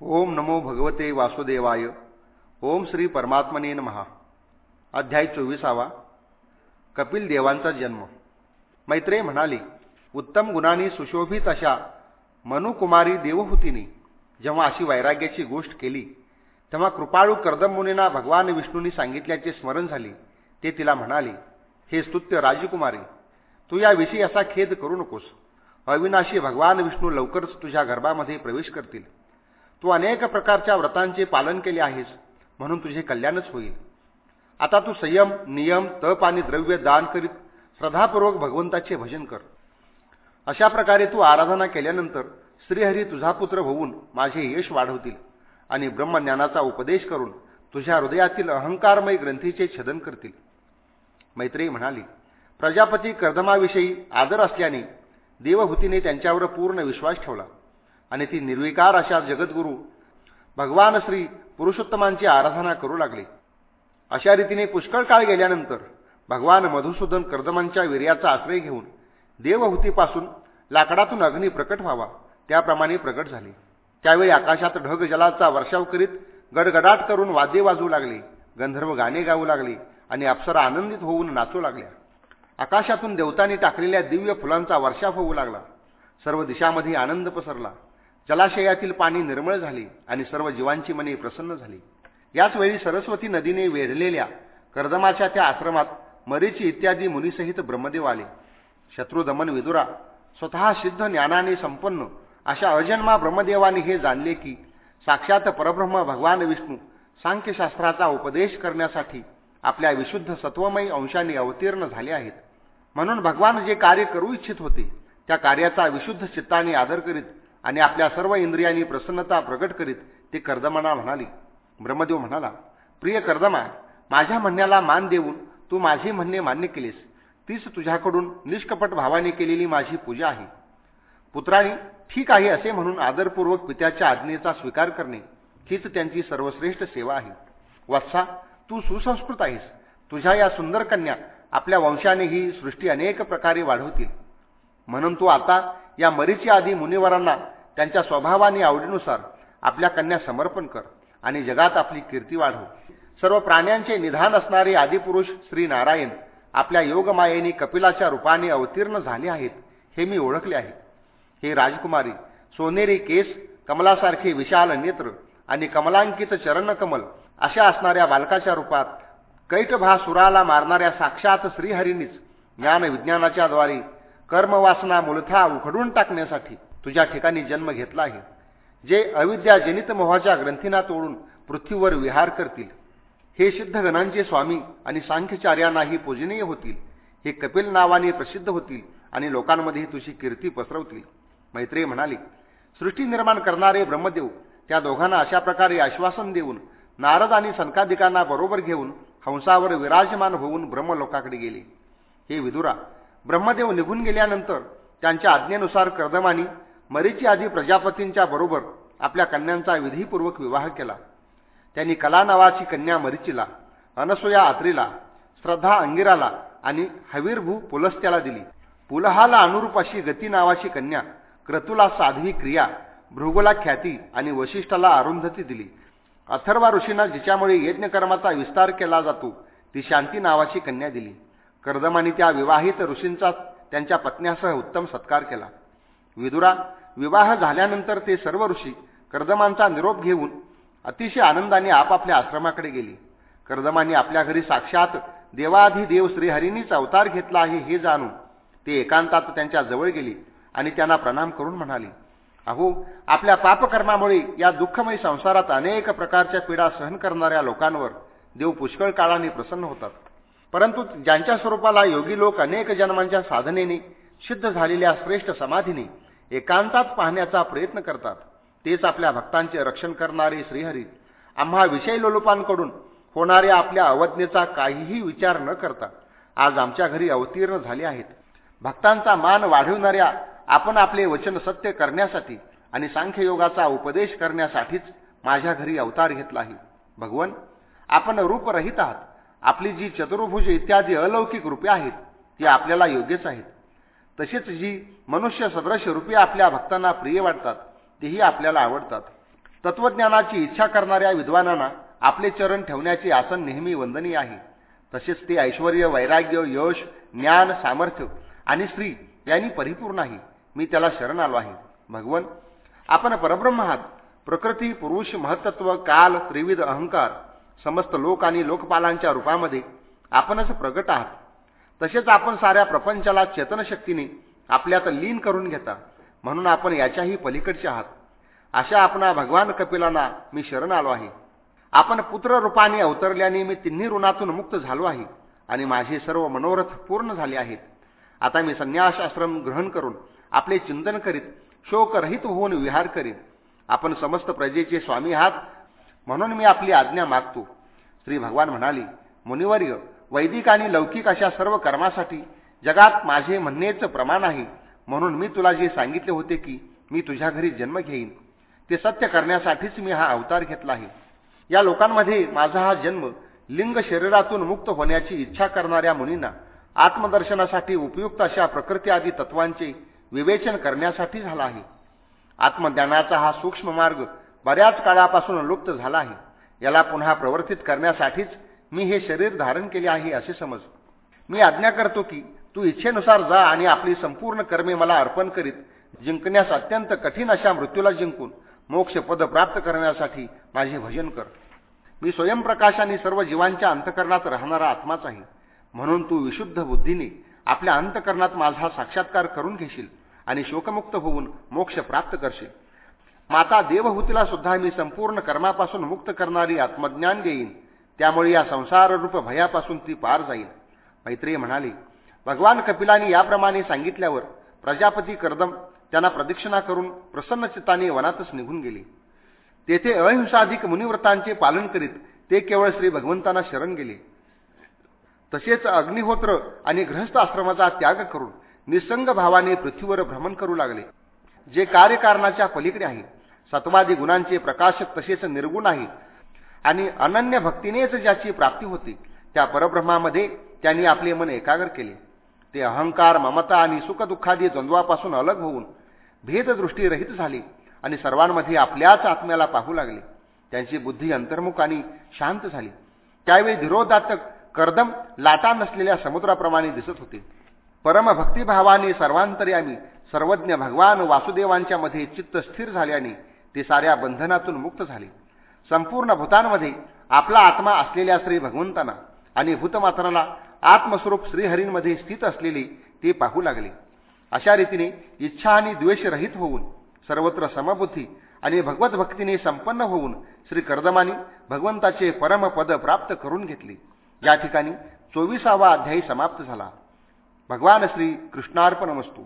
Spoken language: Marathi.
ओम नमो भगवते वासुदेवाय. ओम श्री परमात्मने महा अध्याय चोवीसावा. कपिल देवांचा जन्म. मैत्रेय म्हणाली उत्तम गुणांनी सुशोभित अशा मनुकुमारी देवहूतीने जेव्हा अशी वैराग्याची गोष्ट केली तेव्हा कृपाळू कर्दमुनींना भगवान विष्णूंनी सांगितल्याचे स्मरण झाले. ते तिला म्हणाले हे स्तुत्य राजकुमारी तू याविषयी असा खेद करू नकोस. अविनाशी भगवान विष्णू लवकरच तुझ्या गर्भामध्ये प्रवेश करतील. तू अनेक प्रकारच्या व्रतांचे पालन केले आहेस म्हणून तुझे कल्याणच होईल. आता तू संयम नियम तप आणि द्रव्य दान करीत श्रद्धापूर्वक भगवंताचे भजन कर. अशा प्रकारे तू आराधना केल्यानंतर श्रीहरी तुझा पुत्र होऊन माझे यश वाढवतील आणि ब्रह्मज्ञानाचा उपदेश करून तुझ्या हृदयातील अहंकारमय ग्रंथीचे छदन करतील. मैत्रेयी म्हणाली प्रजापती कर्दमाविषयी आदर असल्याने देवहूतीने त्यांच्यावर पूर्ण विश्वास ठेवला. आणि ती निर्विकार अशा जगद्गुरू भगवान श्री पुरुषोत्तमांची आराधना करू लागले. अशा रीतीने पुष्कळ काळ गेल्यानंतर भगवान मधुसूदन कर्दमांच्या वीर्याचा आश्रय घेऊन देवहूतीपासून लाकडातून अग्नी प्रकट व्हावा त्याप्रमाणे प्रकट झाले. त्यावेळी आकाशात ढग जलाचा वर्षाव करीत गडगडाट करून वाद्ये वाजू लागले गंधर्व गाणे गाऊ लागले आणि अप्सरा आनंदित होऊन नाचू लागल्या. आकाशातून देवतांनी टाकलेल्या दिव्य फुलांचा वर्षाव होऊ लागला. सर्व दिशामध्ये आनंद पसरला. जलाशयातील पाणी निर्मळ झाले आणि सर्व जीवांची मने प्रसन्न झाली. याच वेळी सरस्वती नदीने वेढलेल्या कर्दमाच्या त्या आश्रमात मरीची इत्यादी मुनीसहित ब्रह्मदेव आले. शत्रुदमन विदुरा स्वतः सिद्ध ज्ञानाने संपन्न अशा अजन्मा ब्रह्मदेवाने हे जाणले की साक्षात परब्रह्म भगवान विष्णू सांख्यशास्त्राचा उपदेश करण्यासाठी आपल्या विशुद्ध सत्वमयी अंशाने अवतीर्ण झाले आहेत. म्हणून भगवान जे कार्य करू इच्छित होते त्या कार्याचा विशुद्ध चित्ताने आदर करीत आणि आपल्या सर्व इंद्रियांनी प्रसन्नता प्रकट करीत ते कर्दमाना म्हणाली ब्रह्मदेव म्हणाला प्रिय कर्दमा माझ्या म्हणण्याला मान देऊन तू माझे म्हणणे मान्य केलेस. तीच तुझ्याकडून निष्कपट भावाने केलेली माझी पूजा आहे. पुत्रांनी ठीक आहे असे म्हणून आदरपूर्वक पित्याच्या आज्ञेचा स्वीकार करणे हीच त्यांची सर्वश्रेष्ठ सेवा आहे. वत्सा तू सुसंस्कृत आहेस. तुझ्या या सुंदर कन्या आपल्या वंशाने ही सृष्टी अनेक प्रकारे वाढवतील. म्हणून तू आता या मरीची आधी मुनिवरांना त्यांच्या स्वभावाने आवडीनुसार आपल्या कन्या समर्पण कर आणि जगात आपली कीर्ती वाढव. सर्व प्राण्यांचे निधान असणारे आदिपुरुष श्री नारायण आपल्या योगमायेने कपिलाच्या रूपाने अवतीर्ण झाले आहेत हे मी ओळखले आहे. हे राजकुमारी सोनेरी केस कमलासारखे विशाल नेत्र आणि कमलांकित चरणकमल अशा असणाऱ्या बालकाच्या रूपात कैटभासुराला मारणाऱ्या साक्षात श्रीहरीनीच ज्ञान विज्ञानाच्या द्वारे कर्मवासना मूलथा उखडून टाकण्यासाठी तुझ्या ठिकाणी जन्म घेतला आहे. जे अविद्याजनित मोहाच्या ग्रंथींना तोडून पृथ्वीवर विहार करतील. हे सिद्धगणांचे स्वामी आणि सांख्यचार्यांनाही पूजनीय होतील. हे कपिल नावाने प्रसिद्ध होतील आणि लोकांमध्ये तुझी कीर्ती पसरवतील. मैत्रेय म्हणाले सृष्टी निर्माण करणारे ब्रह्मदेव त्या दोघांना अशा प्रकारे आश्वासन देऊन नारद आणि संकादिकांना बरोबर घेऊन हंसावर विराजमान होऊन ब्रह्मलोकाकडे गेले. हे विदुरा ब्रह्मदेव निघून गेल्यानंतर त्यांच्या आज्ञेनुसार कर्दमानी मरीची आधी प्रजापतींच्या बरोबर आपल्या कन्यांचा विधीपूर्वक विवाह केला. त्यांनी कला नावाची कन्या मरीचीला अनसुया आत्रीला श्रद्धा अंगिराला आणि हवीरभू पुलस्त्याला दिली. पुलहाला अनुरूप अशी गती नावाची कन्या क्रतुला साध्वी क्रिया भृगोला ख्याती आणि वशिष्ठाला अरुंधती दिली. अथर्वा ऋषींना जिच्यामुळे यज्ञकर्माचा विस्तार केला जातो ती शांती नावाची कन्या दिली. कर्दमानी त्या विवाहित ऋषींचा त्यांच्या पत्न्यासह उत्तम सत्कार केला. विदुरा विवाह झाल्यानंतर ते सर्व ऋषी कर्दमांचा निरोप घेऊन अतिशय आनंदाने आपापल्या आश्रमाकडे गेली. कर्दमांनी आपल्या घरी साक्षात देवाधिदेव श्रीहरींनीच अवतार घेतला आहे हे जाणून ते एकांतात त्यांच्या जवळ गेली आणि त्यांना प्रणाम करून म्हणाली अहो आपल्या पापकर्मामुळे या दुःखमयी संसारात अनेक प्रकारच्या पीडा सहन करणाऱ्या लोकांवर देव पुष्कळ काळाने प्रसन्न होतात. परंतु ज्यांच्या स्वरूपाला योगी लोक अनेक जन्मांच्या साधनेने सिद्ध झालेल्या श्रेष्ठ समाधीने एकांतात पाहण्याचा प्रयत्न करतात. तेच आपल्या भक्तांचे रक्षण करणारे श्रीहरी. आम्हा विषय लोलुपांकडून होणाऱ्या आपल्या अवज्ञेचा काहीही विचार न करता आज आमच्या घरी अवतीर्ण झाले आहेत. भक्तांचा मान वाढविणाऱ्या आपण आपले वचन सत्य करण्यासाठी आणि सांख्ययोगाचा उपदेश करण्यासाठीच माझ्या घरी अवतार घेतला आहे. भगवन आपण रूपरहित आहात. आपली जी चतुर्भुज इत्यादी अलौकिक रूपे आहेत ती आपल्याला योग्यच आहेत. तसेच जी मनुष्य सदृश रूपी आपल्या भक्तांना प्रिय वाटतात तेही आपल्याला आवडतात. तत्वज्ञानाची इच्छा करणाऱ्या विद्वानांना आपले चरण ठेवण्याचे आसन नेहमी वंदनीय आहे. तसेच ते ऐश्वर वैराग्य यश ज्ञान सामर्थ्य आणि स्त्री यांनी परिपूर्ण आहे. मी त्याला शरण आलो आहे. भगवन आपण परब्रह्म आहात. प्रकृती पुरुष महत्त्व काल त्रिविध अहंकार समस्त लोक आणि लोकपालांच्या रूपामध्ये आपणच प्रगट आहात. तसेच आपण साऱ्या प्रपंचाला चेतनशक्तीने आपल्यात लीन करून घेता. म्हणून आपण याच्याही पलीकडचे आहात. अशा आपणा भगवान कपिलांना मी शरण आलो आहे. आपण पुत्र रूपाने अवतरल्याने मी तिन्ही ऋणातून मुक्त झालो आहे आणि माझे सर्व मनोरथ पूर्ण झाले आहेत. आता मी संन्यास आश्रम ग्रहण करून आपले चिंतन करीत शोकरहित होऊन विहार करीत आपण समस्त प्रजेचे स्वामी आहात म्हणून मी आपली आज्ञा मागतो. श्री भगवान म्हणाली मुनिवर्य वैदिक आणि लौकिक अशा सर्व कर्मासाठी जगात माझे म्हणणेच प्रमाण आहे. म्हणून मी तुला जे सांगितले होते की मी तुझ्या घरी जन्म घेईन ते सत्य करण्यासाठीच मी हा अवतार घेतला आहे. या लोकांमध्ये माझा हा जन्म लिंग शरीरातून मुक्त होण्याची इच्छा करणाऱ्या मुनींना आत्मदर्शनासाठी उपयुक्त अशा प्रकृती आदी तत्वांचे विवेचन करण्यासाठी झाला आहे. आत्मज्ञानाचा हा सूक्ष्म मार्ग बऱ्याच काळापासून लुप्त झाला आहे. याला पुन्हा प्रवर्तित करण्यासाठीच मी हे शरीर धारण केले आहे असे समज. मी आज्ञा करतो की तू इच्छेनुसार जा आणि आपली संपूर्ण कर्मे मला अर्पण करीत जिंकण्यास अत्यंत कठीण अशा मृत्यूला जिंकून मोक्ष पद प्राप्त करण्यासाठी माझे भजन कर. मी स्वयंप्रकाशाने सर्व जीवांच्या अंतकरणात राहणारा आत्माच आहे. म्हणून तू विशुद्ध बुद्धीने आपल्या अंतकरणात माझा साक्षात्कार करून घेशील आणि शोकमुक्त होऊन मोक्ष प्राप्त करशील. माता देवहूतीला सुद्धा मी संपूर्ण कर्मापासून मुक्त करणारी आत्मज्ञान देईन त्यामुळे या संसाररूप भयापासून ती पार जाईल. मैत्रिय म्हणाली भगवान कपिलांनी याप्रमाणे सांगितल्यावर प्रजापती कर्दम त्यांना प्रदक्षिणा करून प्रसन्न चित्ताने वनातच निघून गेले. तेथे अहिंसाधिक मुनिव्रतांचे पालन करीत ते केवळ श्री भगवंतांना शरण गेले. तसेच अग्निहोत्र आणि ग्रहस्थ आश्रमाचा त्याग करून निसंग भावाने पृथ्वीवर भ्रमण करू लागले. जे कार्यकारणाच्या पलीकडे आहे. सत्वादी गुणांचे प्रकाशक तसेच निर्गुण आहे. आणि अनन्य भक्तीनेच ज्याची प्राप्ती होती त्या परब्रह्मामध्ये त्यांनी आपले मन एकाग्र केले. ते अहंकार ममता आणि सुखदुःखादी द्वंद्वापासून अलग होऊन भेददृष्टीरहित झाले झाली आणि सर्वांमध्ये आपल्याच आत्म्याला पाहू लागले. त्यांची बुद्धी अंतर्मुख आणि शांत झाली. त्यावेळी धीरोदातक कर्दम लाटा नसलेल्या समुद्राप्रमाणे दिसत होते. परमभक्तिभावाने सर्वांतर्यामी सर्वज्ञ भगवान वासुदेवांच्या मध्ये चित्त स्थिर झाल्याने ते साऱ्या बंधनातून मुक्त झाले. संपूर्ण भूतांमध्ये आपला आत्मा असलेल्या श्री भगवंतांना आणि भूतमात्राला आत्मस्वरूप श्रीहरींमध्ये स्थित असलेले ते पाहू लागले. अशा रीतीने इच्छा आणि द्वेषरहित होऊन सर्वत्र समबुद्धी आणि भगवत भक्तीने संपन्न होऊन श्री कर्दमानी भगवंताचे परमपद प्राप्त करून घेतले. या ठिकाणी चोवीसावा अध्यायी समाप्त झाला. भगवान श्री कृष्णार्पण वस्तू